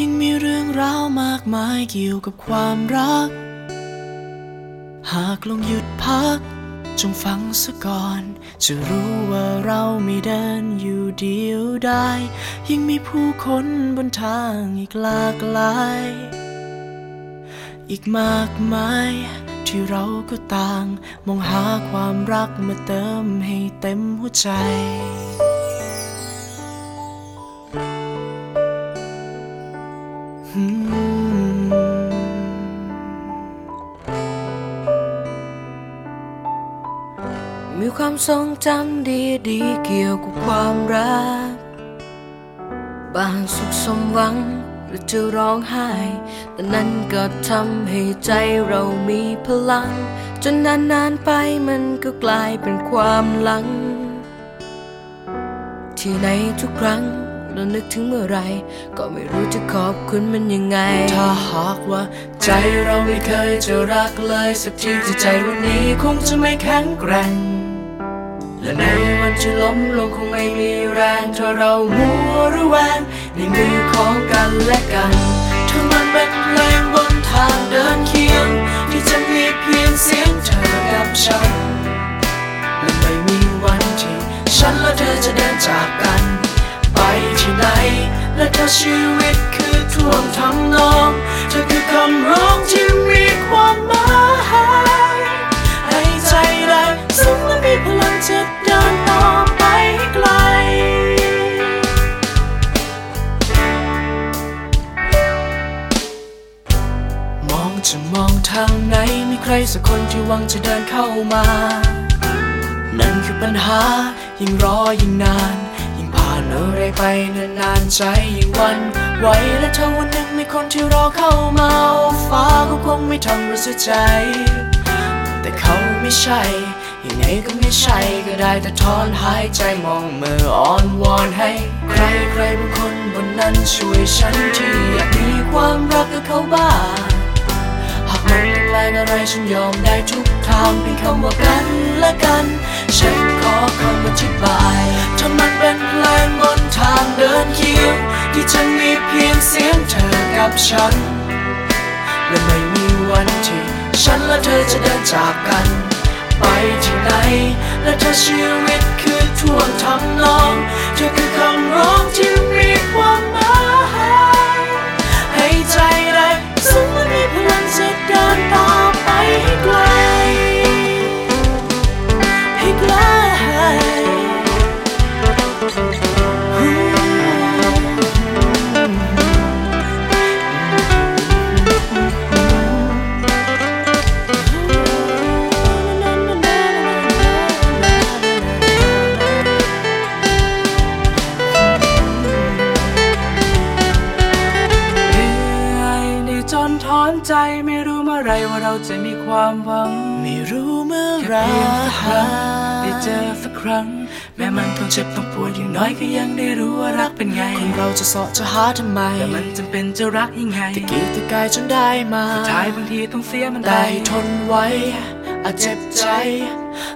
ยังมีเรื่องราวมากมายเกี่ยวกับความรัก หากลองหยุดพัก จงฟังซะก่อน จะรู้ว่าเราไม่เดินอยู่เดียวได้ ยังมีผู้คนบนทางอีกหลากหลาย อีกมากมายที่เราก็ต่าง มองหาความรักมาเติมให้เต็มหัวใจ มีความทรงจำดีๆเกี่ยวกับความรัก บางสุขสมหวังหรือจะร้องไห้ แต่นั้นก็ทำให้ใจเรามีพลัง จนนานๆไปมันก็กลายเป็นความหลัง ที่ในทุกครั้ง เรานึกถึงเมื่อไร ก็ไม่รู้จะขอบคุณมันยังไง ถ้าหากว่า ใจเราไม่เคยจะรักเลย สักทีจะใจวันนี้คงจะไม่แข็งแกร่ง และในวันที่ล้มลงคงไม่มีแรงถ้าเรามัวระแวงในมือของกันและกันถ้ามันเป็นเพลงบนทางเดินเคียง ชีวิตคือท่วงทำนองเธอคือคำร้องที่มีความหมายให้ใจแรงซึ้งและมีพลังจะเดินต่อไปให้ไกล มองจะมองทางไหนมีใครสักคนที่หวังจะเดินเข้ามา นั่นคือปัญหายิ่งรอยิ่งนาน ยิ่นอะไรไปนานๆใจยิ่งวันไหวและถ้าวันหนึ่งมีคนที่รอเข้ามาฟ้าก็คงไม่ทำรู้สึกใจ แต่เขาไม่ใช่ ยังไงก็ไม่ใช่ก็ได้แต่ถอนหายใจมองมืออ่อนวอนให้ ใครใครบางคนบนนั้นช่วยฉันที่อยากมีความรักกับเขาบ้างหากมันต้องแรงอะไรฉันยอมได้ทุกทางเพียงคำว่ากันและกัน ฉันขอคำอธิบายถ้ามันเป็นเพลงบนทางเดินเคียง ที่จะมีเพียงเสียงเธอกับฉัน และไม่มีวันที่ฉันและเธอจะเดินจากกัน ไปที่ไหนและเธอชีวิต เราจะมีความหวัง ไม่รู้เมื่อไหรแค่เพียงสักครั้งได้เจอสักครั้ง แม้มันต้องเจ็บต้องปวดอย่างน้อยก็ยังได้รู้ว่ารักเป็นไง คนเราจะเสาะจะหาทำไม แต่มันจำเป็นจะรักยังไงตะกี้ตะกายจนได้มาสุดท้ายบางทีต้องเสียมันไปได้ทนไว้อาจเจ็บใจ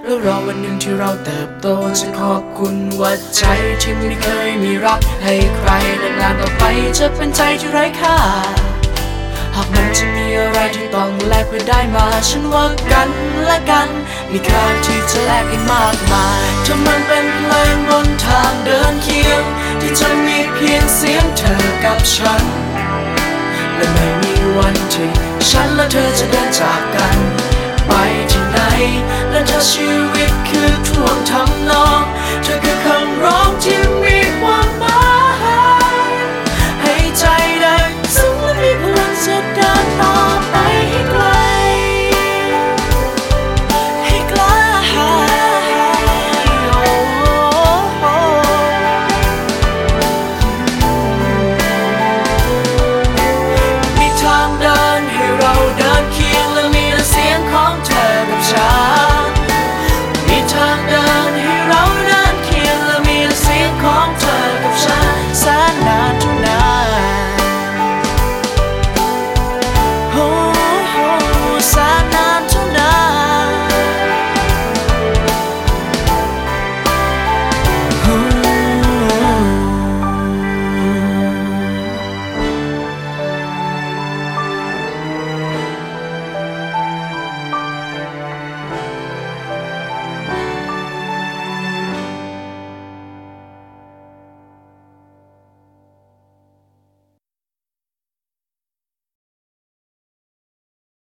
แล้วรอวันหนึ่งที่เราเติบโตจะขอบคุณว่าใจที่ไม่เคยมีรักให้ใครและนานต่อไปจะเป็นใจที่ไร้ค่า หากมันจะมีอะไรที่ต้องแลกเพื่อได้มา ฉันว่ากันและกัน มีค่าที่จะแลกให้มากมายถ้ามันเป็นเพลงบนทางเดินเคียง ที่จะมีเพียงเสียงเธอกับฉัน และไม่มีวันที่ฉันและเธอจะเดินจากกัน ไปที่ไหน และถ้าชีวิตคือท่วงทำ